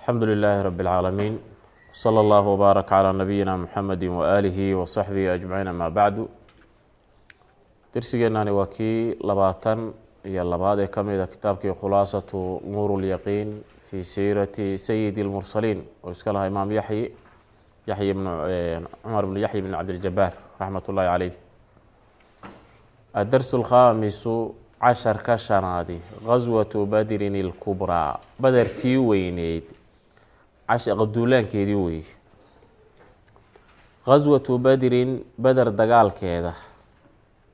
alxamdu lilaahi rabi اlcaalamiin wsala allahu wbaarak calaa nabiyina muxamedi waaalihi wasaxbihi ajmaciin amaa bacdu dersigeenani waa kii labaatan iyo labaad ee ka mida kitaabkii khulaasatu nuur lyaqiin fi siirati sayidi اlmursaliin oo iska lahaa imaam yaxyi yaxyi bn cumar bn yaxyi bn cabdiljabaar raxmat ullaahi caleyh adarsu lkhaamisu casharka shanaadi gaswatu badrin ilkubraa badertii weyneyd duulaankeedii wey. Gaswatu badrin beder dagaalkeeda.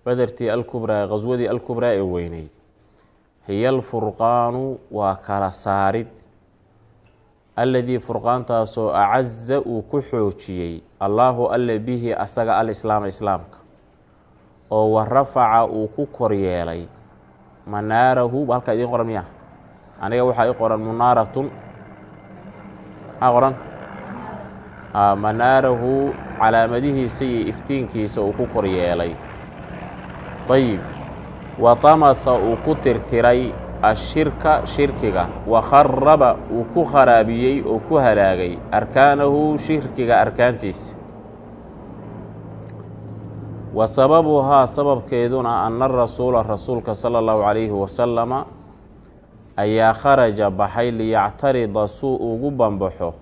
Badertii alkubraa gaswadii alkubraa ee weyneyd. Hiya alfurqaanu waa kala saarid. Alladii furqaantaasoo acaza uu ku xoojiyey allaahu alle bihi asaga alislaama islaamka oo wa rafaca uu ku koryeelay manaarahu halkaa idiin qoran miya aniga waxaa ii qoran munaaratun qoran. Manaarahu calaamadihiisa iyo iftiinkiisa uu ku koryeelay ayib wa tamasa uu ku tirtiray ashirka shirkiga. Wa kharaba uu ku kharaabiyey oo ku halaagay arkaanahu shirkiga arkaantiisa. Wa sababuhaa sababkeeduna ana rasuula rasuulka sala allahu calayhi wasalama ayaa kharaja baxay liyactarida suu ugu banbaxo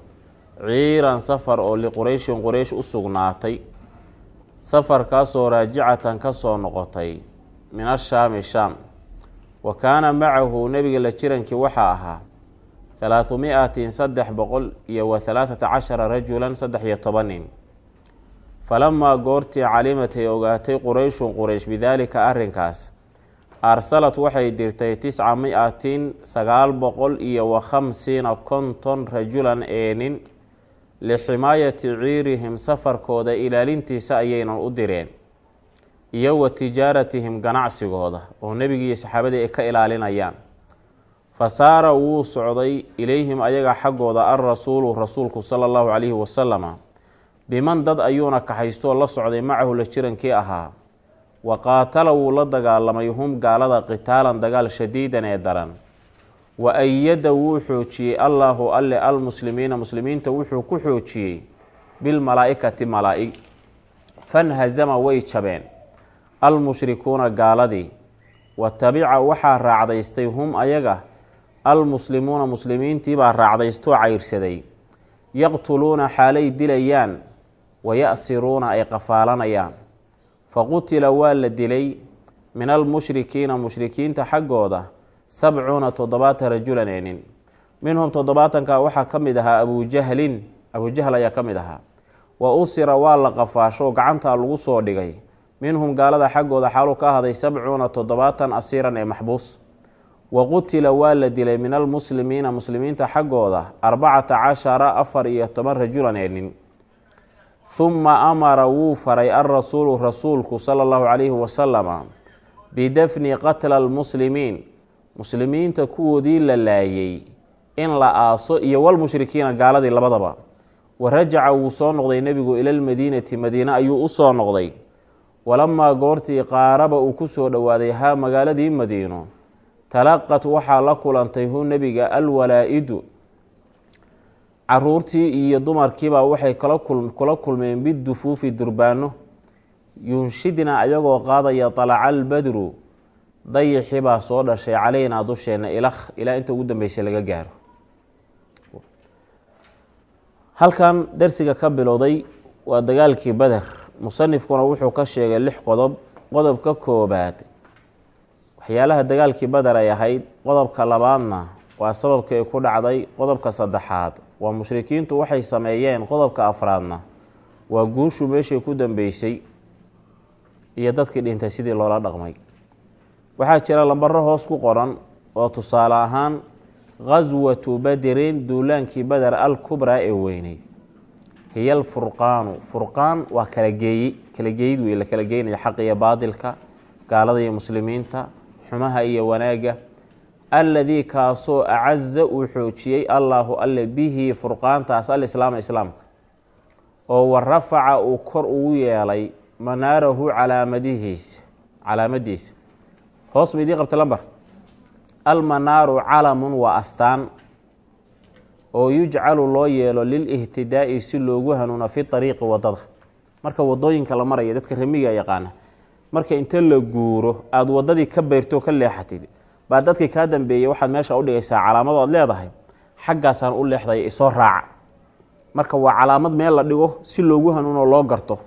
ciiran safar oo liqurayshin quraysh u sugnaatay. Safarkaasoo raajicatan ka soo noqotay min ashaami shaam wa kaana macahu nebiga la jirankii waxaa ahaa halaahu mi-atin saddex boqol iyo wa halaathata cashara rajulan saddex iyo toban nin falamaa goortii calimatay ogaatay qurayshun quraysh bidaalika arrinkaas arsalat waxay dirtay tisca mi-atin sagaal boqol iyo wa khamsiina konton rajulan ee nin liximaayati ciirihim safarkooda ilaalintiisa ayaynan u direen iyo wa tijaaratihim ganacsigooda oo nebigiiyo saxaabadii ay ka ilaalinayaan. Fa saara wuu socday ilayhim ayaga xaggooda alrasuulu rasuulku sala allahu calayhi wasalama biman dad ayuuna kaxaystoo la socday macahu la jirankii ahaa wa qaatala wuu la dagaalamay hum gaalada qitaalan dagaal shadiidan ee daran. Wa ayada wuu xoojiyey allaahu alle almuslimiina muslimiinta wuxuu ku xoojiyey bilmalaa-ikati malaa-ig fanhazama way jabeen. Almushrikuuna gaaladii. Wa tabica waxaa raacdaystay hum ayaga almuslimuuna muslimiintiibaa raacdaystoo cayrsaday yaqtuluuna xaalay dilayaan wa ya-siruuna ay qafaalanayaan fa qutila waa la dilay min almushrikiina mushrikiinta xaggooda sabcuuna toddobaatan rajulan ee nin. Minhum toddobaatanka waxaa ka mid ahaa abujahlin abujahl ayaa ka mid ahaa. Wa usira waa la qafaasho gacantaa lagu soo dhigay. Minhum gaalada xaggooda xaaluu ka ahday sabcuuna toddobaatan asiiran ee maxbuus. Wa qutila waa la dilay min almuslimiina muslimiinta xaggooda arbacata cashara afar iyo toban rajulan ee nin humma amara wuu faray alrasuulu rasuulku sala allahu calayhi wasalama bidafni qatla almuslimiin muslimiinta kuwoodii la laayay in la aaso iyo walmushrikiina gaaladii labadaba wa rajaca wuu soo noqday nebigu ilalmadiinati madiine ayuu u soo noqday walamaa goortii qaaraba uu ku soo dhowaaday haa magaaladii madiino talaqat waxaa la kulantay hu nebiga alwalaa-idu caruurtii iyo dumarkiibaa waxay kula kulmeen bidufuufi durbaano. Yunshidna ayagoo qaadaya talaca albadru dayixii baa soo dhashay caleynaa dusheenna ilakh ilaa inta ugu dambeysay laga gaaro. Halkan darsiga ka bilowday waa dagaalkii beder musanifkuna wuxuu ka sheegay lix qodob. Qodobka koobaad waxyaalaha dagaalkii beder ay ahayd qodobka labaadna waa sababka ay ku dhacday. Qodobka saddexaad waa mushrikiintu waxay sameeyeen qodobka afraadna. Waa guushu meeshay ku dambeysay iyo dadkii dhintay sidii loola dhaqmay. Waxaa jira lambaro hoos ku qoran oo tusaale ahaan gaswatu badirin duulaankii beder alkubraa ee weyneyd. Hiya alfurqaanu furqaan waa kala geeyi kala geeyid wey la kala geynaya xaq iyo baadilka gaalada iyo muslimiinta xumaha iyo wanaagga alladii kaasoo acaza uu xoojiyey allaahu alle bihi furqaantaas alislaama islaamka oo wa rafaca uu kor ugu yeelay manaarahu calaamadihiisa calaamadiisa. Hoos ma idiin qabta lambar. Almanaaru calamun waa astaan oo yujcalu loo yeelo lilihtidaa'i si loogu hanuuno fi ariiqi waddada. Marka waddooyinka la maraya dadka remiga yaqaana marka inta la guuro aada wadadii ka beyrto ka leexatid baa dadkii kaa dambeeyey waxaad meesha udhigaysaa calaamado aad leedahay xaggaasaan u leexday isoo raaca marka waa calaamad meel la dhigo si loogu hanuuno loo garto.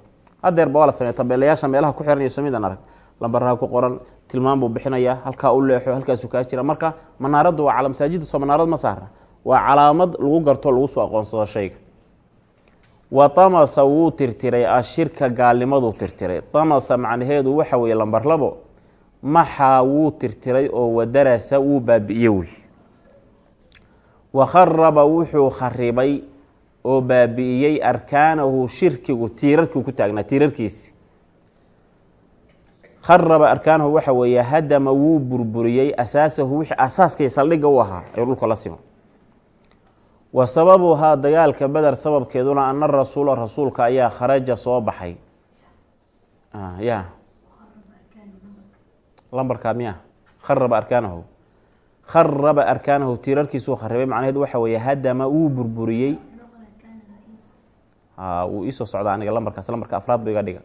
Hadeerba waa la sameya tabeelayaasha meelaha ku xiranaya samidan arag. Lambaraha ku qoran tilmaan buu bixinayaa halkaa u leexo halkaasuu kaa jira. Marka manaaraddu waa cala masaajidda soo manaarad ma saarna waa calaamad lagu garto lagu soo aqoonsado shayga. Wa tamasa wuu tirtiray ashirka gaalnimaduu tirtiray. Tamasa macnaheedu waxa weeye lambar labo maxaa wuu tirtiray oo wadarasa wuu baabi'iye wey wa kharaba wuxuu kharibay oo baabi'iyey arkaanahu shirkigu tiirarkii ku taagnaa tiirarkiisi kharaba arkaanahu waxa weeye hadama wuu burburiyey asaasahu wixii asaaskay saldhigga u ahaa ee dhulka la sima wa sababuhaa dagaalka beder sababkeeduna ana rasuula rasuulka ayaa kharaja soo baxay. Ya lambarkaa miya kharaba arkaanahu. Kharaba arkaanahu tiirarkiisuu kharibay macnaheedu waxa weeye hadama wuu burburiyey. Wuu iisoo socdaa aniga lambarkaas lambarka afraad bu iga dhiga.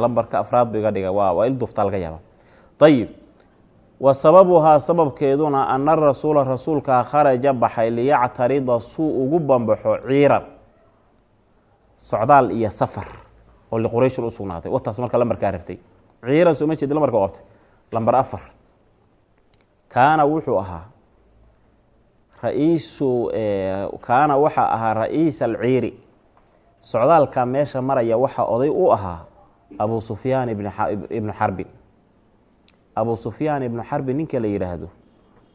Lambarka afraad bu iga dhiga. Waa il duftaa laga yaaba. Ayib wa sababuhaa sababkeeduna ana rasuula rasuulkaa kharaja baxay liyactarida suu ugu bambaxo ciiran. Socdaal iyo safar oo liqurayshin u sugnaaday wataas marka lambarkaa rabtay ciiran soo ma jeedi lambarka qabtay? Lambar afar. Kaana wuxuu ahaa ra'iisu kaana waxaa ahaa ra'iis alciiri. Socdaalka meesha maraya waxaa oday u ahaa abu sufyaan ibnu xarbin abu sufyaan ibnu xarbin ninka la yidhaahdo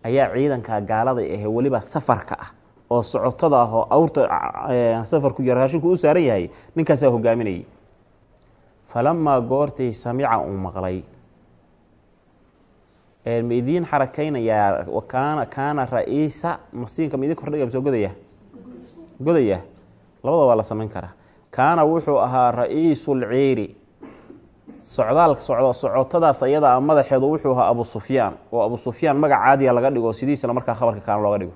ayaa ciidanka gaalada ahe weliba safarka ah oo socotada ah oo awrta safarku iyo raashinku u saaran yahay ninkaasaa hogaaminayay falamaa goortii samica uu maqlay ma idiin xarakaynayaa kaana kaana ra'iisa masiinka ma idin kordhiga masoo godaya godaya labada waa la samayn karaa kaana wuxuu ahaa ra'iisulciiri socdaalka socdo socotadaas ayada a madaxeedu wuxuu ahaa abu sufyaan oo abu sufyaan magac caadiya laga dhigo sidiisana markaa khabarka kaana looga dhigo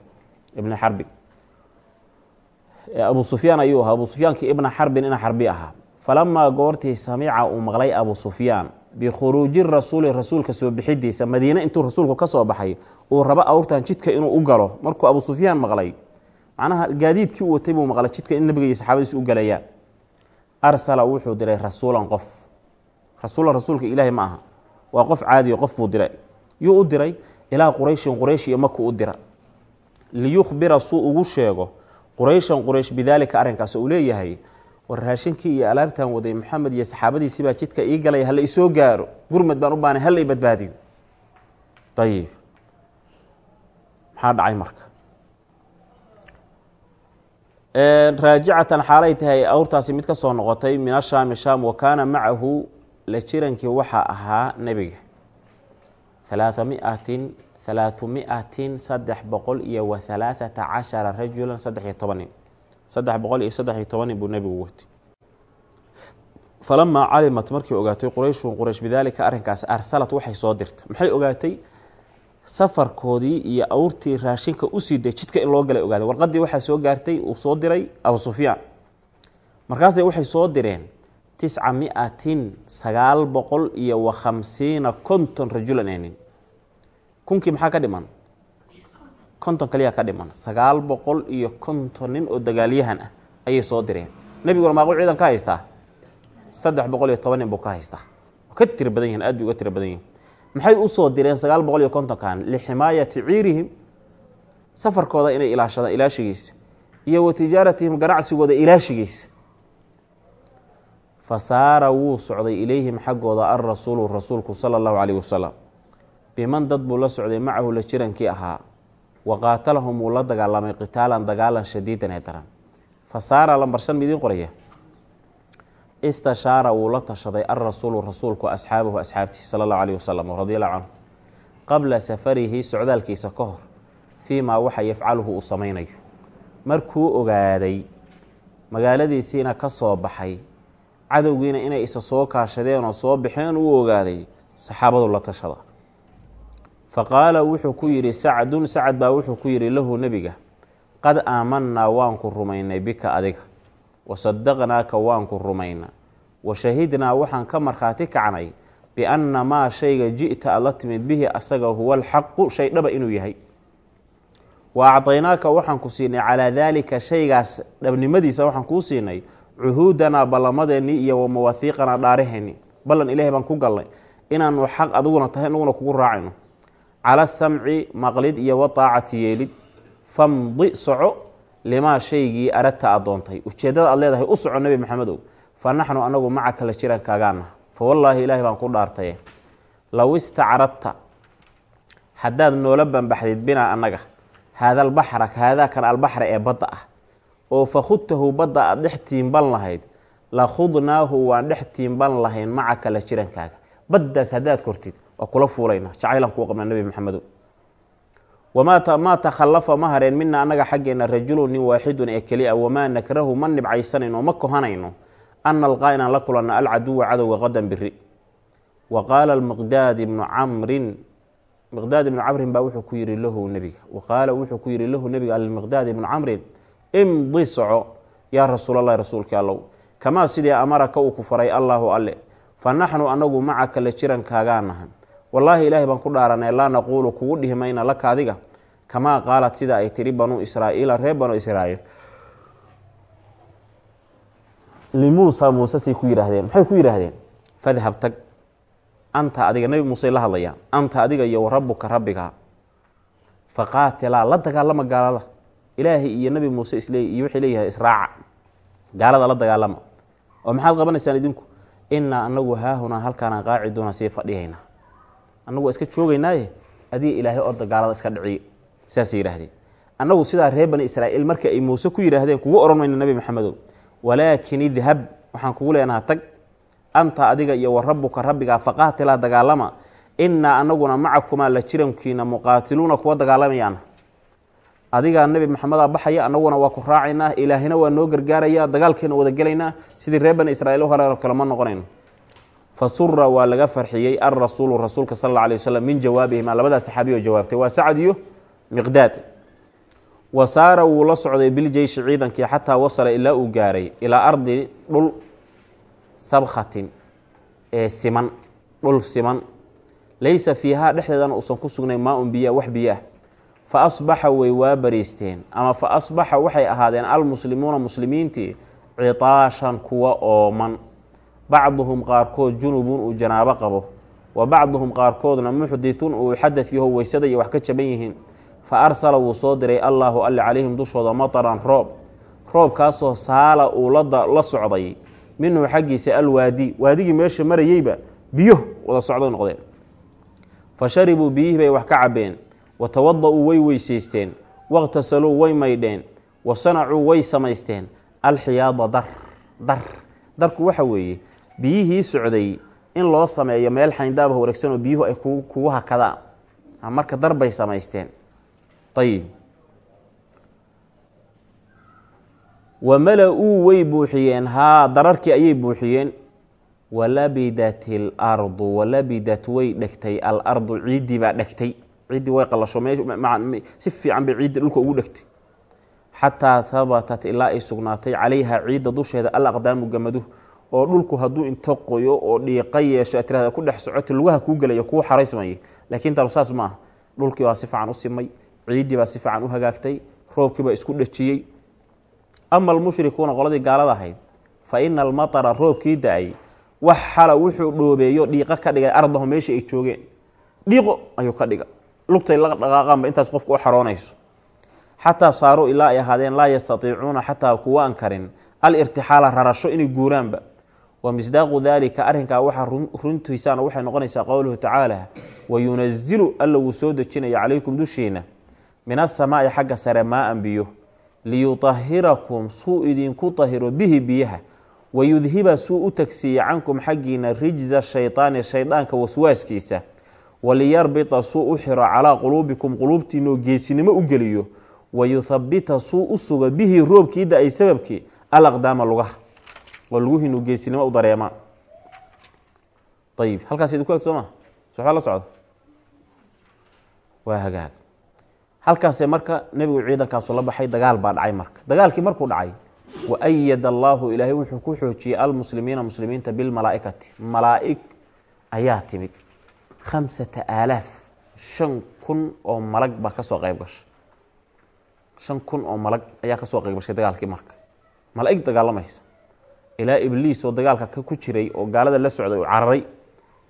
ibna xarbin abu sufyaan ayuu ahaa abu sufyaankii ibna xarbin ina xarbi ahaa falamaa goortii samica uu maqlay abu sufyaan bikhuruuji rasuuli rasuulka soo bixidiisa madiine intuu rasuulku ka soo baxay uu rabo awrtan jidka inuu u galo markuu abu sufyaan maqlay macnaha gaadiidkii uu watay buu maqlay jidka in nabiga iyo saxaabadiisu u galayaan arsala wuxuu diray rasuulan qof rasuulan rasuulka ilaahi ma aha waa qof caadiyo qof buu diray yuu u diray ilaa qurayshin quraysh iyo maku u dira liyukhbira suu ugu sheego qurayshan quraysh bidaalika arrinkaas uu leeyahay war raashinkii iyo alaabtan waday maxamed iyo saxaabadiisii baa jidka ii galaya hala isoo gaaro gurmad baan u baanay hala i badbaadiyo ayib maxaa dhacay marka? Raajicatan xaalay tahay awrtaasi mid ka soo noqotay min ashaami shaam wa kaana macahu la jirankii waxaa ahaa nebiga. Halaaa miatin halaaثu miatin saddex boqol iyo wa halaaثata cashara rajulan saddex iyo toban nin saddex boqol iyo saddex iyo toban nin buu nebigu watay falamaa calimat markii ogaatay qurayshun quraysh bidaalika arrinkaas arsalat waxay soo dirtay. Maxay ogaatay? Safarkoodii iyo awrtii raashinka u sii day jidka in loo galay ogaaday warqadii waxaa soo gaartay uu soo diray abu sufyaan. Markaasay waxay soo direen tisca miatin sagaal boqol iyo wa khamsiina konton rajulan ee kunkii maxaa ka dhiman konton kaliyaa ka dhiman sagaal boqol iyo konton nin oo dagaalyahan ah ayay soo direen. Nebiguna maaqul ciidan ka haystaa? Saddex boqol iyo toban nin buu ka haystaa. Ka tiro badan yihiin aad bay uga tiro badan yihiin maxay u soo direen sagaal boqol iyo kontonkan? Liximaayati ciirihim safarkooda inay ilaashadaan ilaashigiisa iyo wa tijaaratihim ganacsigooda ilaashigiisa fa wuu socday ilayhim xaggooda alrasuulu rasuulku sala allahu calayh wasalam biman dad buu la socday macahu la jirankii ahaa wa qaatalahum wuu la dagaalamay qitaalan dagaalan shadiidan ee daran fa saara lambarshan midiin qoraya istashaara wuu la tashaday alrasuulu rasuulku asxaabahu asxaabtii sala allahu alayh wasalam radi allahu canhu qabla safarihi socdaalkiisa ka hor fii maa waxa yafcaluhu uu samaynayo markuu ogaaday magaaladiisiina ka soo baxay cadowgiina inay isa soo kaashadeen oo soo baxeen uu ogaaday saxaabadu la tashada faqaala wuxuu ku yidhi sacdun sacad baa wuxuu ku yidhi lahu nebiga qad aamanaa waan ku rumaynay bika adiga wasadaqnaaka waan ku rumayna wa shahidnaa waxaan ka markhaati kacnay bianna maa shayga ji'ta aad la timid bihi asaga huwa alxaqu shay dhaba inuu yahay. Wa acdaynaaka waxaan ku siinay calaa daalika shaygaas dhabnimadiisa waxaan kuu siinay cuhuudanaa ballamadeenii iyo wa mawaahiiqanaa dhaaraheenni ballan ilaahay baan ku galnay inaanu xaq adiguna tahay inaguna kugu raacayno cala samci maqlid iyo wa taacati yeelid famdi soco limaa shaygii aradta aad doontay. Ujeeddada aad leedahay u soco nebi maxamedow fa naxnu anagu maca kala jiran kaagaana. Fa wallaahi ilaahay baan ku dhaartaye. Low istacradta haddaad noola banbaxdid binaa annaga haada albaxra haadaa kan albaxra ee badda ah oo fa khudtahu badda aad dhex tiimban lahayd la khudnaahu waan dhex tiimban lahayn maca kala jirankaaga baddaas haddaad kortid waa kula fuulayna jacaylan kuu qabna nebi maxamedow wamaa takhallafa ma hareen mina annaga xaggeenna rajulun nin waaxidun ee keliya wamaa nakrahu ma nibcaysanayno ma kohanayno an nalqaa inaan la kulanno alcaduwa cadowga qadan biri wa qaala miqdaad ibnu camrin miqdaad ibnu camrin baa wuxuu ku yihi lahu nebiga. Wa qaala wuxuu ku yihi lahu nebiga almiqdaad ibnu camrin imdi soco yaa rasuulallahi rasuulkii allow kamaa sidii amaraka uu ku faray allaahu alle fa naxnu anagu macaka la jirankaagaa nahan wallaahi ilaahay baan ku dhaaranay laa naquulu kugu dhihi mayna laka adiga. Kamaa qaalat sida ay tiri banuu israa'iila reer banuu israa'iil. Limuusa muuse say ku yidhaahdeen maxay ku yidhaahdeen? Fadhab tag anta adiga nebi muuse la hadlayaan anta adiga iyo wa rabbuka rabbigaa faqaatilaa la dagaalama gaalada. Ilaahay iyo nebi muuse isle iyo waxay leeyahay israaca. Gaalada la dagaalama oo maxaad qabanaysaan idinku? Innaa anagu haahunaa halkaanaan qaaciduuna sii fadhiyaynaa annagu waa iska joogaynaaye adiga ilaahay orda gaalada iska dhiciye saasay yidhaahdeen. Annagu sidaa reer bani israa'iil marka ay muuse ku yidhaahdeen kugu ohan mayna nebi maxamedow walaakin idhab waxaan kugu leenaha tag. Anta adiga iyo wa rabbuka rabbigaa faqaatilaa dagaalama. Innaa anaguna macakumaa la jirankiina muqaatiluuna kuwa dagaalamayaana adigaa nebi maxamedaa baxaya annaguna waa ku raacaynaa ilaahina waa noo gargaaraya dagaalkeena wada gelaynaa. Sidii reer bani israiil hore kale ma noqonayno fa sura waa laga farxiyey alrasuulu rasuulka sal alla alay waslm min jawaabihima labadaa saxaabiy oo jawaabtay. Waa sacad iyo miqdaad. Wa saara wuu la socday biljeyshi ciidankii xataa wasala ilaa uu gaaray ilaa ardi dhul sabkhatin ee siman dhul siman. Laysa fiihaa dhexdeedana uusan ku sugnayn maa un biya wax biyo ah fa asbaxa way waa bariisteen. Ama fa asbaxa waxay ahaadeen almuslimuuna muslimiintii citaashan kuwa ooman bacduhum qaarkood junubun uu janaabo qabo wa bacduhum qaarkoodna muxdithun uu xadad yaho weysada iyo wax ka jaban yihiin. Fa arsala wuu soo diray allaahu alle calayhim dushooda mataran roob. Roobkaasoo saala uu la socday. Minhu xaggiisa alwaadi. Waadigii meesha marayeyba biyo wada socday noqdeen. Fa sharibuu biyihii bay wax ka cabeen wa tawada-uu way weysaysteen. Wakhtasaluu way maydheen. Wa sanacuu way samaysteen. Alxiyaada dar dar. Darku waxa weeye biyihii socday in loo sameeyo meel xayndaaba wareegsan oo biyuhu ay kugu hakadaan. Marka dar bay samaysteen. Ayib wa mala-uu way buuxiyeen. Haa dararkii ayay buuxiyeen. Walabidat ilardu walabidat way dhegtay. Alardu ciiddii baa dhegtay. Ciiddii way qalasho si fiican bay ciiddi dhulka ugu dhegtay. Xataa habatat ilaa ay sugnaatay. Calayha ciidda dusheeda alaqdaamu gamaduhu oo dhulku hadduu into qoyo oo dhiiqa yeesho a tirahda ku dhex socota lugaha kuu gelaya kuu xaraysmaya laakiin talu saas ma dhulkii baa si fiican u simay ciiddii baa si fiican u hagaagtay roobkii baa isku dhejiyey. Ama almushrikuuna qoladii gaalada ahayd fa ina almatara roobkii da'ay wax xala wuxuu dhoobeeyo dhiiqo ka dhigay ardaho meesha ay joogeen. Dhiiqo ayuu ka dhiga. Lugtay la dhaqaaqaanba intaas qofka u xaroonayso. Xataa saaruu ilaa ay ahaadeen laa yastatiicuuna xataa kuwa an alirtixaala rarasho inay guuraanba wa misdaaqu daalika arrinkaa waxaa runtiisaana waxay noqonaysaa qowluhu tacaala wayunazilu alla wuu soo dejinaya calaykum dushiina min asamaa'i xagga sare maa-an biyo liyutahirakum suu idinku tahiro bihi biyaha wayudhiba suu u tagsiiya cankum xaggiina rijza shaydaani shaydaanka waswaaskiisa waliyarbita suu u xiro calaa quluubikum quluubtiinoo geesinimo u geliyo wayuthabita suu u suga bihi roobkii da'ay sababkii alaqdaama lugaha oo luguhiinu geesinimo u dareemaan ayib halkaas idinku eg soo ma soxbaa la socda waa hagaag. Halkaasee marka nebigu ciidankaasu la baxay dagaal baa dhacay marka. Dagaalkii markuu dhacay wa ayada allaahu ilaahay wuxuu ku xoojiyey almuslimiina muslimiinta bilmalaaikati malaa'ig ayaa timid. Khamsata aalaaf. Shan kun oo malag baa ka soo qayb gashay. Shan kun oo malag ayaa ka soo qayb gashay dagaalkii marka. Malaa'ig dagaalamaysa ilaa ibliis oo dagaalka ku jiray oo gaalada la socday oo cararay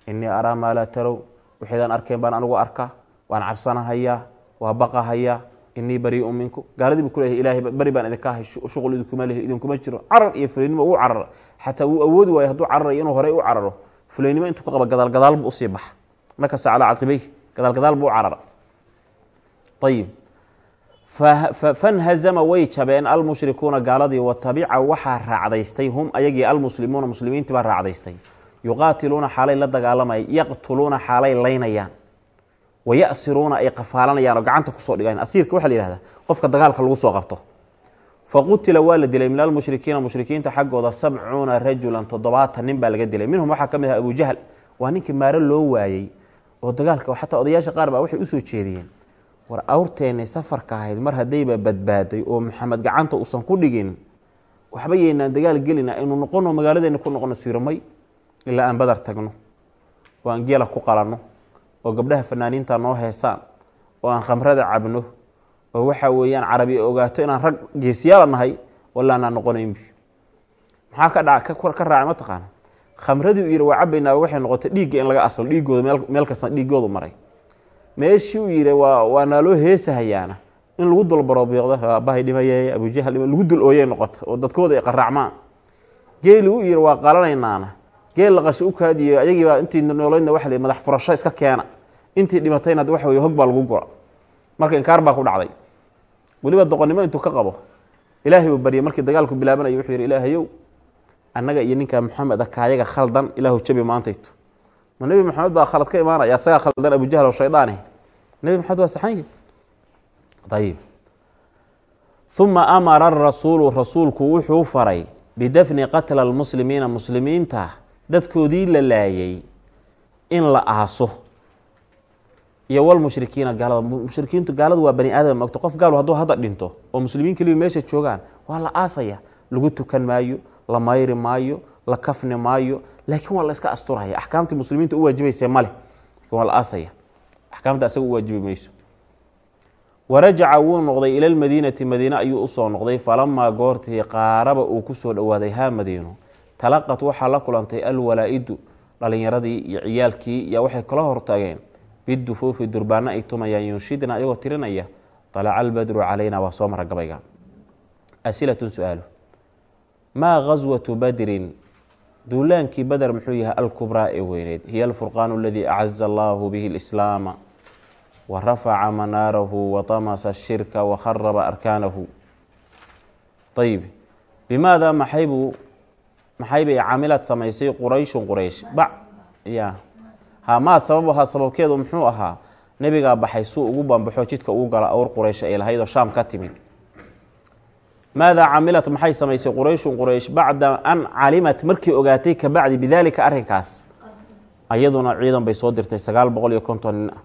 innii araa maa laa tarow waxaydaan arkeen baan anigu arkaa waan cabsanahayaa waa baqahayaa inii bariiu minku. Gaaladii buu kuleeyahay ilaahay bari baan idinka ahay shuqul idinkuma lehi idinkuma jiro. Carar iyo fulaynimo uu carara xataa wuu awoodi waayo hadduu cararayo inuu horey u cararo fulaynimo intuu ka qaba gadaal gadaal buu u sii baxa. Nakasa calaa caqibey gadaal gadaal buu carara ayib fanhazama way jabeen almushrikuuna gaaladii watabica waxaa raacdaystay hum ayagii almuslimuuna muslimiintii baa raacdaystay. Yuqaatiluuna xaalay la dagaalamaya yaqtuluuna xaalay laynayaan wayasiruuna ay qafaalanayaan oo gacanta ku soo dhigayan asiirka waxaa la yihahdaa qofka dagaalka lagu soo qabto. Faqutila waa la dilay min almushrikiina mushrikiinta xaggooda sabcuuna rajulan toddobaatan nin baa laga dilay. Minhum waxaa ka mid ah abujahl waa ninkii maaro loo waayey oo dagaalka xataa odayaasha qaar baa waxay u soo jeediyeen war awrteennay safarka ahayd mar haddayba badbaaday oo maxamed gacanta uusan ku dhigin waxba yaynaan dagaal gelina aynu noqono magaaladeena ku noqono siirmay ilaa aan badar tagno oo aan geela ku qalanno oo gabdhaha fanaaniinta noo heesaan oo aan khamrada cabno oo waxa weeyaan carabi ogaato inaan rag geesiyaala nahay walla anaan noqonaynbi maxaa ka dhaca ka raacay ma taqaana khamradii u yidhi waa cabaynaa waxay noqotay dhiigga in laga aslo dhiiggooda meel kasta dhiiggoodu maray meeshii uu yidhi waa waa naaloo heesahayaana. In lagu dulbaroobiiqdo bahay dhimaye abujahal lagu dul ooyey noqoto oo dadkooda ay qaraacmaan geeli u yidhi waa qalanaynaana geel laqasho u kaadiyo ayagiibaa intii noolaydna waxa la madax furasho iska keena. Intii dhimatayna waxa wey hog baa lagu gura. Marka inkaar baa ku dhacday. Weliba doqonnimo intuu ka qabo ilaahay uu baryay markii dagaalku bilaabanayo wuxuu yidhi ilaahayow annaga iyo ninka maxamed a kaayaga khaldan ilaahu jabi maantayto ma nebi maxamed baa khalad ka imaanaya? Asagaa khaldan abujahl oo shaydaane nebi maxamed waa saxanyi ayib uma amara arasuulu rasuulku wuxuu faray bidafni qatla almuslimiina muslimiinta dadkoodii la laayay in la aaso. Iyo walmushrikiina gaalada. Mushrikiintu gaaladu waa bani aadam mogto qof gaal hadduu hadda dhinto oo muslimiin keliya meesha joogaan waa la aasaya lagu tukan maayo la mayri maayo la kafni maayo laakiin waa la iska asturaya. Axkaamtii muslimiinta u waajibayse male laakiin waa la aasaya. Axkaamta asaga u waajibi mayso. Warajaca wuu noqday ila lmadiinati madiine ayuu u soo noqday. Falamaa goortii qaaraba uu ku soo dhowaaday haa madiino talaqat waxaa la kulantay alwalaa-idu dhalinyaradii iyo ciyaalkii yaa waxay kala hortageen. Bidufuufi durbaano ay tumayaan yunshidna ayagoo tirinaya alaca albadru calayna waa soo mara gabayga asilatun su'aalu. Maa gaswatu badrin duulaankii bader muxuu yahay alkubraa ee weyneyd hiya alfurqaanu aladii acaza allahu bihi lislaama wa rafaca manaarahu wa tamasa ashirka wa kharaba arkaanahu. Ayib bimaada maxaybuu maxay bay camilad samaysay qurayshun quraysh? Ba ya ha maa sababuhaa sababkeedu muxuu ahaa nebigaa baxay suu ugu bambaxo jidka ugu gala awr quraysh ay lahayd oo shaam ka timid maadaa camilat maxay samaysay qurayshun quraysh bacda an calimat markii ogaatay ka bacdi bidaalika arrinkaas ayaduna ciidan bay soo dirtay sagaal boqol iyo konton nin ah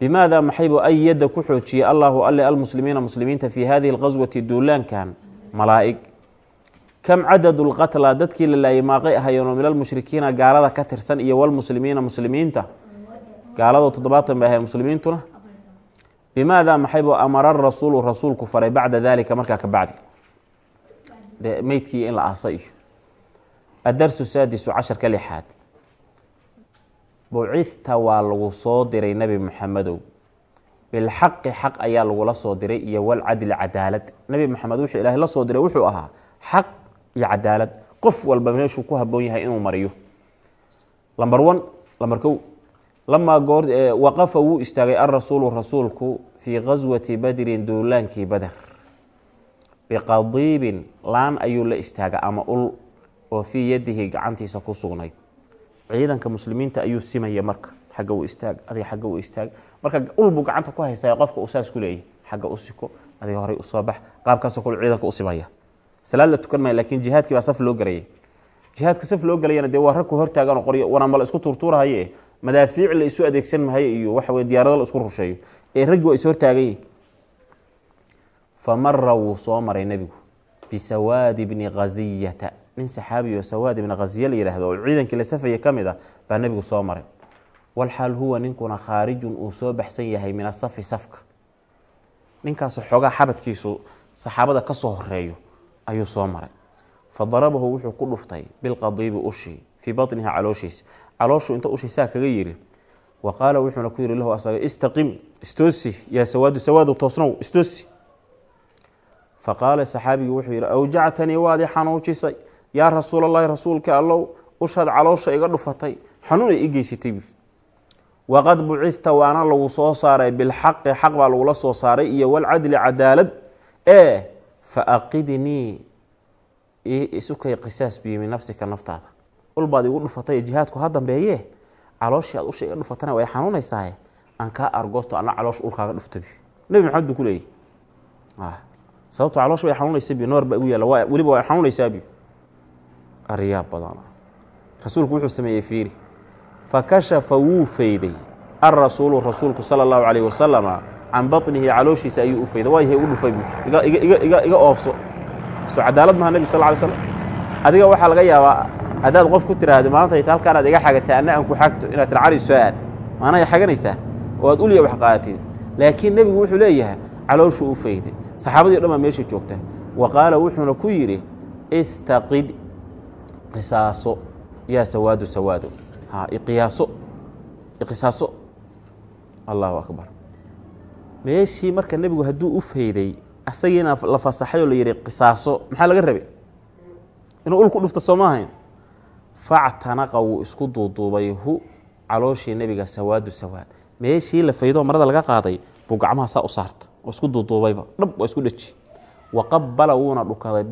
bimaada maxaybuu ayadda ku xoojiyey allahu alle almuslimiina muslimiinta fii hadihi alqaswati duulaankan malaa'ig kam cadadu lqatla dadkii la laayay maaqay ahayeenoo min almushrikiina gaalada ka tirsan iyo walmuslimiina muslimiinta gaalado toddobaatan bay ahayen muslimiintuna bimaada maxaybuu amara rasuulu rasuulku faray bacda dalika markaa ka bacdi de meydkii in la aasa iyo adarsu saadisu casharka lixaad. Bucithta waa lagu soo diray nebi maxamedow bilxaqi xaq ayaa lagula soo diray iyo walcadli cadaalad. Nebi maxamed wuxuu ilaahay la soo diray wuxuu ahaa xaq iyo cadaalad. Qof walba meeshuu ku haboon yahay inuu mariyo. Lamber one lamber kow lamaa goor waqafa wuu istaagay alrasuulu rasuulku fii gaswati badrin duulaankii bader biqadiibin laan ayuu la istaagay ama ul oo fii yadihi gacantiisa ku sugnayd ciidanka muslimiinta ayuu simaya marka xagga u istaag adiga xagga u istaag. Marka ul buu gacanta ku haystay qofka uu saas ku leeyahy xagga u adiga horey u soo bax qaabkaasoo kale ciidanka u salaad la tukan maya laakiin jihaadkii baa saf loo garayay jihaadka saf loo galayana dee waa rag ku hortaagan qoriyo wanama la isku tuurtuurahaye madaafiic la isu adeegsan mahayo iyo waxa weye diyaarado la isku rusheeyo. Ee raggi waa is hortaagan yihiin fa mara wuu soo maray nebigu bisawaadi bni khaziyata nin saxaabiyo sawaad ibni khaziya la yidhaahdo oo ciidankii la safaya ka mid ah baa nebigu soo maray walxaal huwa ninkuna khaarijun uu soo baxsan yahay min asafi safka ninkaasu xoogaa xabadkiisu saxaabada ka soo horeeyo ayuu soo maray fa darabahu wuxuu ku dhuftay bilqadiibi ushii fii batniha calooshiisa calooshu inta ushii saa kaga yiri wa wuxuuna ku yihi lahu asaga istaqim istoosi yaa sawaadu sawaadu toosnow istoosi fa qaala saxaabigii wuxuu yidhi awjactanii waad i xanuujisay yaa rasuulallaahi rasuulka allow ushaad caloosha iga dhufatay xanuunay i geysatay waqad bucidta waana lagu soo saaray bilxaqi xaq baa lagula soo saaray iyo walcadli cadaalad ee fa aqidnii isukay qisaas biyo min nafsika naftaada ulbaad igu dhufatay jihaadku ha dambeeye calooshii aad usha iga dhufatana way xanuunaysaaye aan kaa argoosto ana caloosh ulkaaga dhufta bi nebi maxamed buu ku leeyahy sababto caloosha way xanuunaysa bi noor baa igu yaalla weliba way xanuunaysaa bi aryaab badan. Rasuulku wuxuu sameeyey fiiri. Fakashafa wuu fayday. Alrasuulu rasuulku sala allahu calayh wasalama can baطnihi calooshiisa ayuu u fayday. Waayahay ugu dhufay iga oofso. Soo cadaalad maha nebi sal ly slam adiga waxaa laga yaabaa haddaad qof ku tiraahdo maanta ita halkaanaad iga xagata anna aan ku xagto inaad tir cali soo aad maanay xaganaysaa oo aad uliya wax qaadatid laakiin nebigu wuxuu leeyahay calooshuu u fayday saxaabadii o dhan baa meesha joogta wa qaala wuxuuna ku yidhi istaqid qisaaso. Yaa sawaadu sawaado iqiyaaso iqisaaso allahu akbar. Meeshii marka nebigu hadduu u fayday asagiina la fasaxay oo la yidhi qisaaso. Maxaa laga rabay? Inuu ul ku dhufto soo ma ahayn? Factanaqa wuu isku duuduubay hu calooshii nebiga sawaadu sawaad. Meeshii la faydoo marada laga qaaday buu gacmaha saa u saarta isku duuduubayba dhab waa isku dheji wa qabala wuuna dhunkaday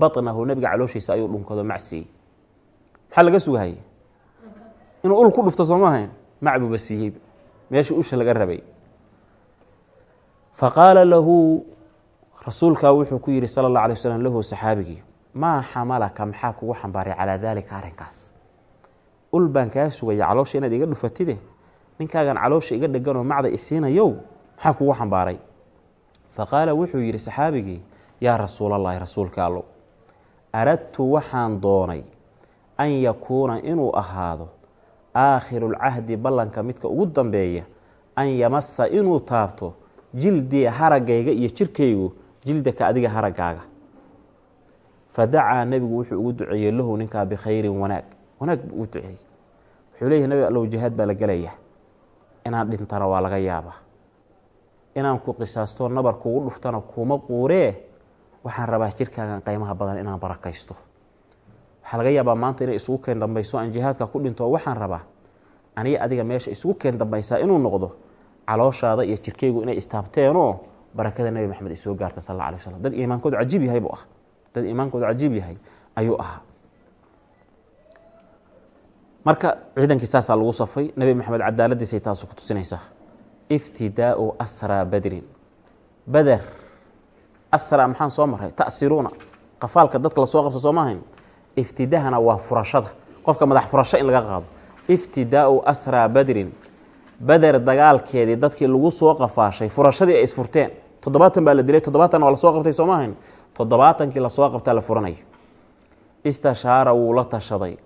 baطnahu nebiga calooshiisa ayuu dhunkado macsiiyey maxaa laga sugahayay inuu ul ku dhufto soo ma ahayn? Macbuba siiyey meeshii usha laga rabay. Fa qaala lahu rasuulkaa wuxuu ku yidhi sala اllah alay waslm lahu saxaabigii maa xamalaka maxaa kugu xambaaray calaa daalika arrinkaas? Ul baan kaa sugaya caloosha inaad iga dhufatide? Ninkaagan caloosha iga dheganoo macda isiinayow maxaa kugu xambaaray fa qaala wuxuu yidhi saxaabigii yaa rasuulallaahi rasuulka allow aradtu waxaan doonay an yakuuna inuu ahaado aakhirulcahdi ballanka midka ugu dambeeya an yamasa inuu taabto jildii haraggayga iyo jirkaygu jildaka adiga haraggaaga fa dacaa nebigu wuxuu ugu duceeyey lahu ninkaa bikhayrin wanaag wanaag buu ugu duceeyey wuxuu leeyahy nebi allow jihaad baa la gelaya inaan dhintana waa laga yaabaa inaan ku qisaasto nabar kugu dhuftana kuma quuree waxaan rabaa jirkaagan qaymaha badan inaan barakaysto. Waxaa laga yaabaa maanta inay isugu keen dambayso aan jihaadka ku dhinto waxaan rabaa aniga adiga meesha isugu keen dambaysaa inuu noqdo calooshaada iyo jirkaygu inay istaabteenoo barakada nebi maxamed ay soo gaarta sal alay waslam dad iimaankoodu cajiib yahay buu ah dad iimaankoodu cajiib yahay ayuu ahaa. Marka ciidankii saasaa lagu safay nebi maxamed cadaaladiisay taasu ku tusinaysaa iftidaau asraa badrin. Bader. Asra maxaan soo maray ta'siruuna. Qafaalka dadka la soo qabto soo maahayn? Iftidahana waa furashada. Qofka madax furasho in laga qaado. Iftidaau asraa badrin. Bader dagaalkeedii dadkii lagu soo qafaashay furashadii ay isfurteen. Toddobaatan baa la dilay toddobaatanna waa la soo qabtay soo maahayn. Toddobaatankii la soo qabtaa la furanaya istashaara wuu la tashaday.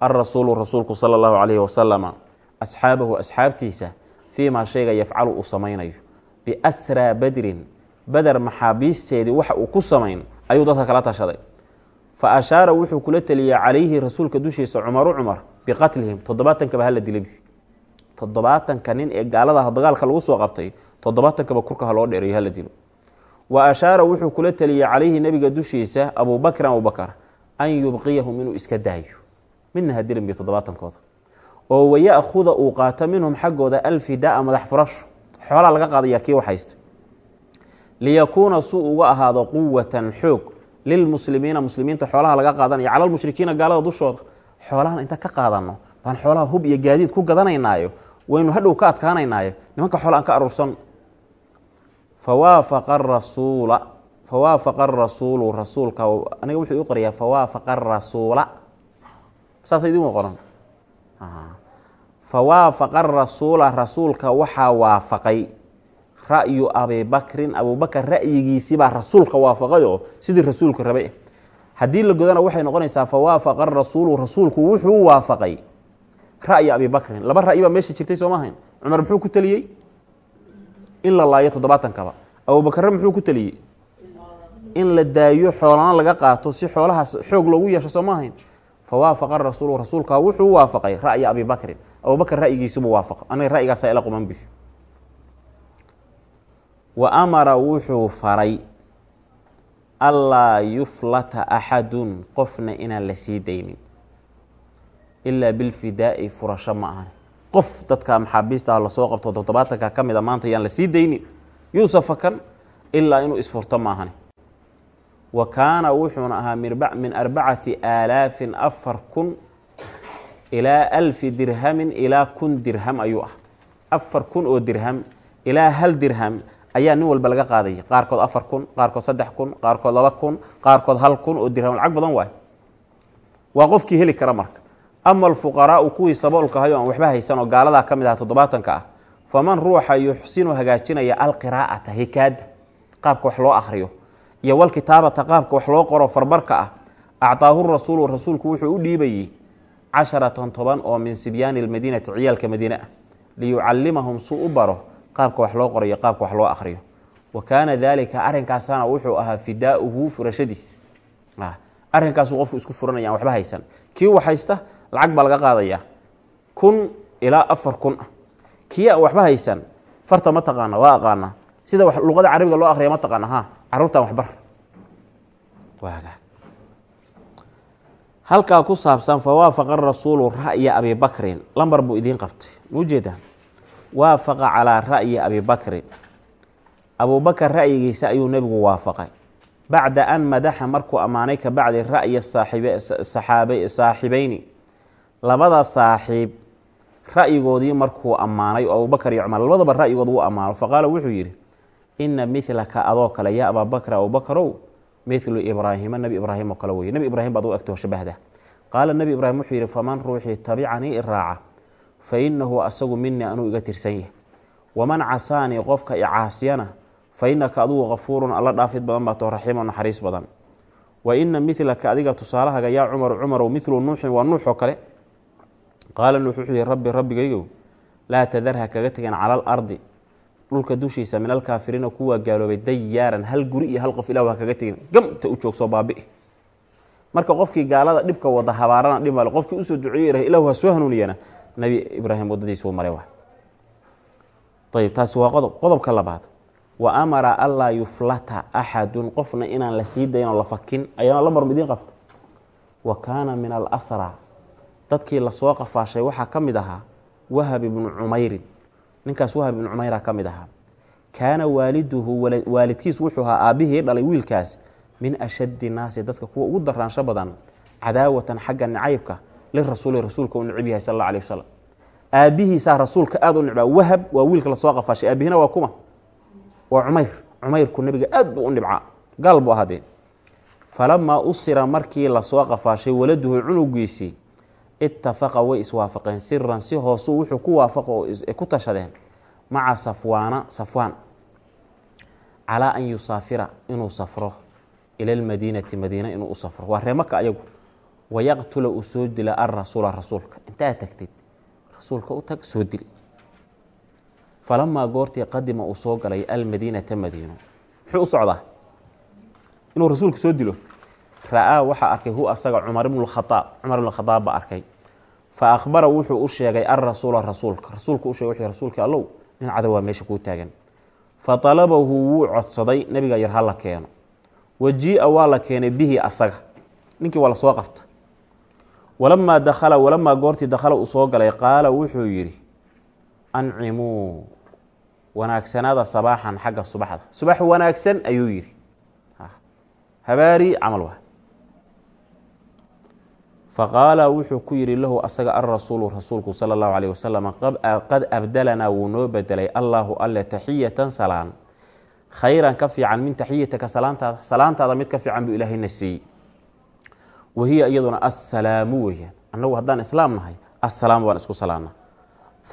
Alrasuulu rasuulku sala allahu calayhi wasalama asxaabahu asxaabtiisa fii maa shayga yafcalu uu samaynayo. Biasraa badrin bader maxaabiisteedii waxa uu ku samayn ayuu dadka kala tashaday. Fa ashaara wuxuu kula teliyey calayhi rasuulka dushiisa cumaru cumar biqatlihim toddobaatankaba hala dilay toddobaatanka nin ee gaaladaha dagaalka lagu soo qabtay toddobaatankaba kurkaha loo dheereeyo hala dilo. Wa ashaara wuxuu kula teliyey calayhi nebiga dushiisa abubakrin abubakar an yubqiyahum inuu iska daayo. Midna ha dilin bi toddobaatankooda oo waya'khuda uu qaato minhum xaggooda alfidaa madax furasho xoolaa laga qaadaya kii waxhaysta liyakuuna suu uga ahaado quwatan xoog lilmuslimiina muslimiinta xoolaha laga qaadanaya cala lmushrikiina gaalada dushooda. Xoolahan inta ka qaadano baan xoolaha hub iyo gaadiid ku gadanaynaayo waynu hadhow ka adkaanaynaayo nimanka xoola aan ka aruursan fawaafaqa rasuula fawaafaqa arasuulu rasuulka aniga wuxuu ii qorayaa fawaafaqa arasuula saasa idin qoran fawaafaqa arasuula rasuulka waxaa waafaqay. Ra'yu abibakrin abubakar ra'yigiisibaa rasuulka waafaqay oo sidii rasuulka rabay. Haddii la godana waxay noqonaysaa fawaafaqa rasuulu rasuulku wuxuu waafaqay. Ra'ya abibakrin laba ra'yi baa meesha jirtay soo maahayn cumar muxuu ku teliyey in la laayo toddobaatankaba abubakarre muxuu ku teliyey in la daayo xoolana laga qaato si xoolahaas xoog loogu yeesho soo maahayn fawaafaqa rasuulu rasuulka wuxuu waafaqay ra'ya abibakrin abubakar ra'yigiisibuu waafaqay aniga ila quman bi wa amara wuxuu faray allaa yuflata axadun qofna inaan la sii daynin ilaa bilfidaa'i furasho ma ahan qof dadka maxaabiista la soo qabto toddobaatanka ka mida maanta yaan la sii daynin yuusafakan ilaa inuu isfurto ma ahani wa kaana wuxuuna ahaa min arbacati aalaafin afar kun ilaa alfi dirhamin ilaa kun dirham ayuu ah afar kun oo dirham ilaa hal dirham ayaa nin walba laga qaadayay qaarkood afar kun qaarkood saddex kun qaarkood laba kun qaarkood hal kun oo dirham. Lacag badan waay waa qofkii heli kara marka. Ama alfuqaraau kuwii saboolka ahay o aan waxba haysan oo gaaladaa ka mid aha toddobaatanka ah faman ruuxa yuxsinu hagaajinaya alqiraa'ata hikaada qaabka wax loo akhriyo iyo walkitaabata qaabka wax loo qoro farbarka ah actaahu rasuulu rasuulku wuxuu u dhiibayey casharatan toban oo min sibyaani lmadiinati ciyaalka madiine ah liyucalimahum suu u baro qaabka wax loo qorayo qaabka wax loo akhriyo. Wa kaana daalika arrinkaasana wuxuu ahaa fidaauhu furashadiis. Arrinkaasuu qofku isku furanaya waxba haysan. Kii wax haysta lacag baa laga qaadayaa kun ilaa afar kun. Ah kii waxba haysan farta ma taqaana waa aqaana. Sida luqada carabiga loo akhriya ma taqaana ha caruurtan waxbar halkaa ku saabsan fawaafaqa rasuulu ra'ya abibakrin lambar buu idiin qabtay. Ma u jeedaa waafaqa calaa ra'yi abibakrin abubakar ra'yigiisa ayuu nebigu waafaqay. Bacda an madaxa markuu ammaanay ka bacdi ra'ya saaxibeyni labada saaxiib ra'yigoodii markuu ammaanay oo abubakar iyo cumar labadaba ra'yigood wuu ammaano. Faqaala wuxuu yidhi ina milaka adoo kale yaa abaabakr abubakarow milu ibraahima nebi ibraahim oo kale weye nebi ibraahim baad u egtoo shabahda. Qaala nebi ibraahim wuxuu yidhi faman ruuxii tabicanii iraaca fa inahu asagu minii anuu iga tirsan yahy waman casaanii qofka icaasiyana fa inaka adugu kafuurun alla dhaafid badan baatoo raxiimo naxariis badan. Wa ina milaka adiga tusaalahaga yaa cumaru cumarow milu nuuxin waa nuux oo kale. Qaala nuux wuxuu yihi rabbi rabbigaygow laa tadarha kaga tegin cala dhulka dushiisa min alkaafiriina kuwaa gaaloobay dayaaran hal guri iyo hal qof ilah ha kaga tegin. Gamta u joogsoo baabi'i. Marka qofkii gaalada dhibka wada habaarana dhib male qofkii u soo duceeye ilahu ha soo hanuuniyana nebi ibraahim waddadiisuu maray wa ayib taasi waa qodob qodobka labaad. Wa amara anlaa yuflata axadun qofna inaan la sii dayn oo la fakin ayaana la marma idiin qabta. Wa kaana min alasra dadkii la soo qafaashay waxaa ka mid ahaa wahab ibnu cumeyrin ninkaas wahab ibnu cumeyra ka mid ahaa. Kaana waaliduhu waalidkiis wuxuu ahaa aabbihii dhalay wiilkaas min ashaddi naasi dadka kuwa ugu daraansho badan cadaawatan xagga nacaybka lirasuuli rasuulka u necib yahay sal alla alih wasalam aabbihiisaa rasuulka aada u necbaa wahab waa wiilka la soo qafaashay aabihina waa kuma. Waa cumeyr cumeyrku nebiga aad buu u nibcaa gaal buu ahaadee. Falamaa usira markii la soo qafaashay waladuhu cunugiisii ittafaqa way iswaafaqeen siran si hoosuu wuxuu ku waafaqo oo ku tashadeen maca safwaana safwaan. Calaa an yusaafira inuu safro ila lmadiinati madiina inuu u safro. Waa reemaka ayagu. Wayaqtula uu soo dila alrasuula rasuulka. Intaa tagtid rasuulka u tag soo dil falamaa goortii qadima uu soo galay almadiinata madiino. Muxuu u socdaa? Inuu rasuulka soo dilo ra'aa waxaa arkay hu asaga cumar ibnu khaaab cumar ibnu khadaab baa arkay. Fa akhbara wuxuu u sheegay alrasuula rasuulka rasuulku u shegay wuxuu rasuulkii allow. Nin cadow waa meesha kuu taagan. Fa talabahu wuu codsaday nebiga yar ha la keeno. Wajii'a waa la keenay bihi asaga. Ninkii waa la soo qabta walamaa dakhala walamaa goortii dakhala uu soo galay qaala wuxuu yidhi ancimuu wanaagsanaada sabaaxan xagga subaxda. Subax wanaagsan ayuu yidhi. Habaari camal waa faqaala wuxuu ku yidhi lahu asaga alrasuulu rasuulku sala allahu calayh wasalam qad abdalanaa wuu noo bedelay allaahu alle taxiyatan salaan khayran ka fiican min taxiyataka salaantaada salaantaada mid ka fiican buu ilaahayna siiyey wahiya iyaduna assalaamu weeyaan annagu haddaan islaam nahay assalaamu waan isku salaamna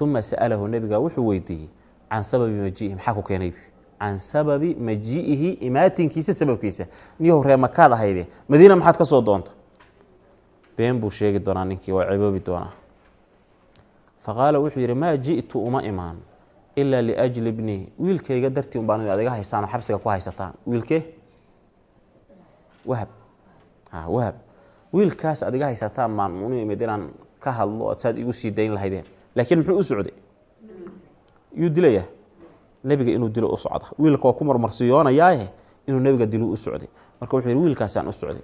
uma sa'alahu nebiga wuxuu weydiiyey can sababi majiihi maxaa ku keenay can sababi majii'ihi imaatinkiisa sababkiisa niyo horee makaad ahayde madiina maxaad ka soo doonta been buu sheegi doonaa ninkii waa ciboobi doonaa. Faqaala wuxuu yidhi maa ji'tu uma imaan ilaa liajli bnii wiilkayga dartii un baan adiga haysaanoo xabsiga ku haysataan. Wiilkee? Wahab. Wahab. Wiilkaas adiga haysataan baan unu imid inaan ka hadlo ood saad igu sii dayn lahaydeen. Laakiin muxuu u socday? Yuu dilayaa? Nebiga inuu dilo u socda. Wiilka waa ku marmarsiyoonayaaye inuu nebiga dilo u socday. Marka wuxuu yidhi wiilkaasaan u socday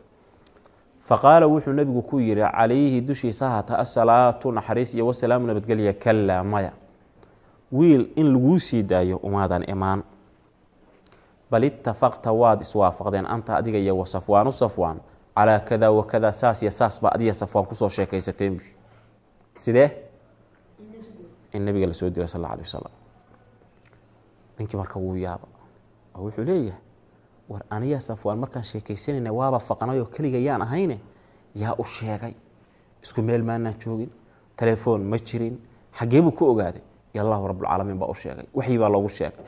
faqaala wuxuu nebigu ku yidhi calayhi dushiisa hata asalaatu naxariis iyo wasalaamu nabadgelya kalaa maya. Wiil in laguu sii daayo umaadan imaan. Bal itafaqta waad iswaafaqdeen. Anta adiga iyo wa safwaanu safwaan. Calaa kada wa kada saas iyo saas baa adiga safwaan ku soo sheekaysateen sidee? In nabiga la soo dila sal alla alay wasalam ninkii marka wuu yaaba wuxuu leeyahay war aniya safwaan markaan sheekaysanayna waaba faqnayoo keliga yaan ahayne yaa u sheegay. Isku meel maanaan joogin telefoon ma jirin xaggee buu ku ogaaday. Iyo allahu rabbulcaalamiin baa u sheegay waxyi baa loogu sheegay.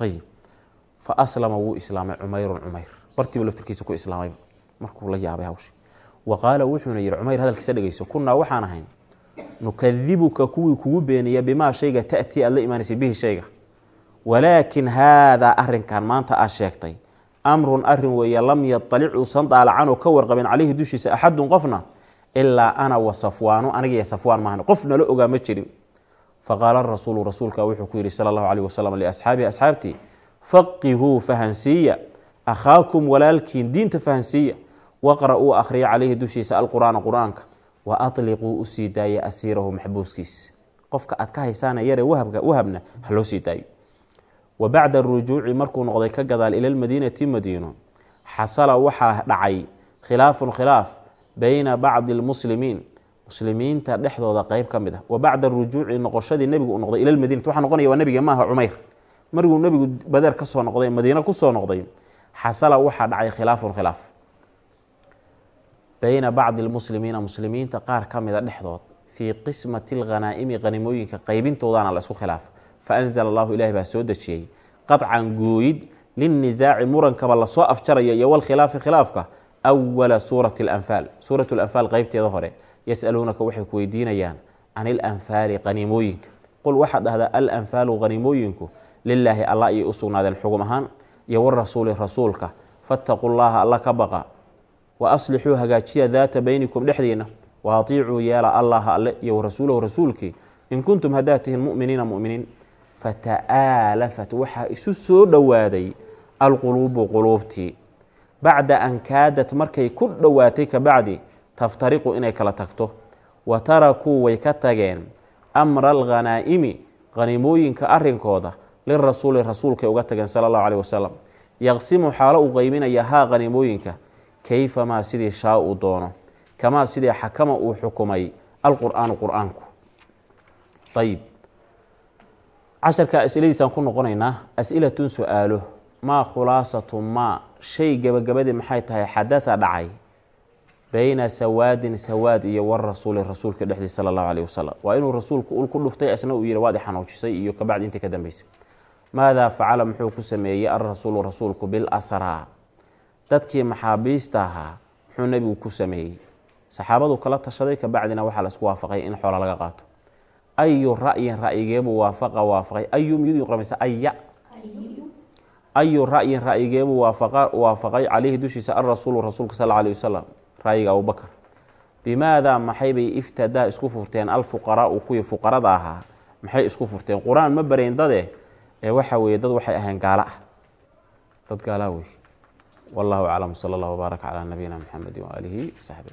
Ayib fa aslama wuu islaamay cumayrun cumayr. Bartiibu laftirkiisa ku islaamayba markuu la yaabay hawsha. Wa qaala wuxuuna yidhi cumayr hadalkiisa dhegeyso kunnaa waxaan ahayn nukadibuka kuwii kugu beeniya bimaa shayga ta'tii aad la imaanaysay bihi shayga. Walaakin haadaa arinkan maanta aad sheegtay amrun arrin weeye lam yadalic uusan daalacanoo ka warqabin calayhi dushiisa axadun qofna ilaa ana wa safwaanu aniga iyo safwaan maahan qof nala ogaa ma jirin. Faqaala rasuulu rasuulka wuxuu ku yidhi sala allahu caleyh wasalam liasxaabihi asxaabtii faqihuu fahansiiya akhaakum walaalkiin diinta fahansiiya waqra-uu akhriya calayhi dushiisa alqur'aana qur'aanka. Wa atliquu u sii daaya asiirahu maxbuuskiisa qofka aad ka haysaana yare wahabna ha loo sii daayo wa bacda arujuuci markuu noqday ka gadaal ila lmadiinati madiino xasala waxaa dhacay khilaafun khilaaf bayna bacdi almuslimiin. Muslimiinta dhexdooda qeyb ka mid ah. Wa bacda arujuuci noqoshadii nebigu uu noqday ila lmadiinati waxaa noqonaya waa nebiga maaha cumayr. Markuu nebigu badeer ka noqday madiine ku noqday xasala waxaa dhacay khilaafun khilaaf bayna bacdi almuslimiina. Muslimiinta qaar ka mida dhexdood fii qismati alghanaa'imi hanimooyinka qaybintoodaana la isku khilaafa faanzala allahu ilahi baa soo dejiyey qaطcan gooyid linnisaaci murankaba la soo afjaraya iyo walkhilaafi khilaafka awala suurati alanfaal suurat lanfaal qeybteeda hore yasaluunaka waxay ku weydiinayaan can ilanfaali qaniimooyinka qul waxaad dhahdaa alanfaalu qaniimooyinku lilaahi alla ayay u sugnaadeen xugum ahaan iyo warasuuli rasuulka fattaquu llaha alla ka baqa wa aslixuu hagaajiya daata beynikum dhexdiina wa atiicuu yeela allaha alle iyo warasuulahu rasuulkii in kuntum haddaad tihiin muminiina muminiin fata'aalafat waxaa isu soo dhowaaday alquluubu quluubtii. Bacda an kaadat markay ku dhowaatay kabacdi taftariqu inay kala tagto. Wa tarakuu way ka tageen amra alghanaa'imi qhanimooyinka arrinkooda lirasuuli rasuulkay uga tageen sala allahu caleyh wasalam yaqsimu xaalo uu qeybinaya haa qhanimooyinka kayfamaa sidii shaa uu doono kamaa sidii xakama uu xukumay alqur'aanu qur'aanku. Ayib casharka asiladiisaan ku noqonaynaa as-ilatun su'aalo maa khulaasatu maa shay gabagabadii maxay tahay xadatha dhacay bayna sawaadin sawaad iyo warasuuli rasuulka dhexdiis sala allahu caleyh wasalam waa inuu rasuulku ul ku dhuftay asna uu yihi waad ixanuujisay iyo kabacdi intii ka dambeysay maadaa facala muxuu ku sameeyey alrasuulu rasuulku bilasraa dadkii maxaabiista ahaa muxuu nebigu ku sameeyey. Saxaabadu kala tashaday kabacdina waxaa la isku waafaqay in xoola laga qaato ayu ra'yin ra'yigeebuu waafaqa waafaqay ayu miyadu yuqramaysa aya ayu ra'yin ra'yigeebuu waafaqa waafaqay calayhi dushiisa alrasuulu rasuulka sal alay wasalam ra'yiga abubakar bimaadaa maxay bay iftadaa isku furteen alfuqaraau kuwii fuqarada ahaa maxay isku furteen qur'aan ma barayn dade ee waxa weeye dad waxay ahayn gaalo ah dad gaalaa wey wallahu aclam sala allah wbaaraka calaa nabiyina mxamedi waaalihi saxbi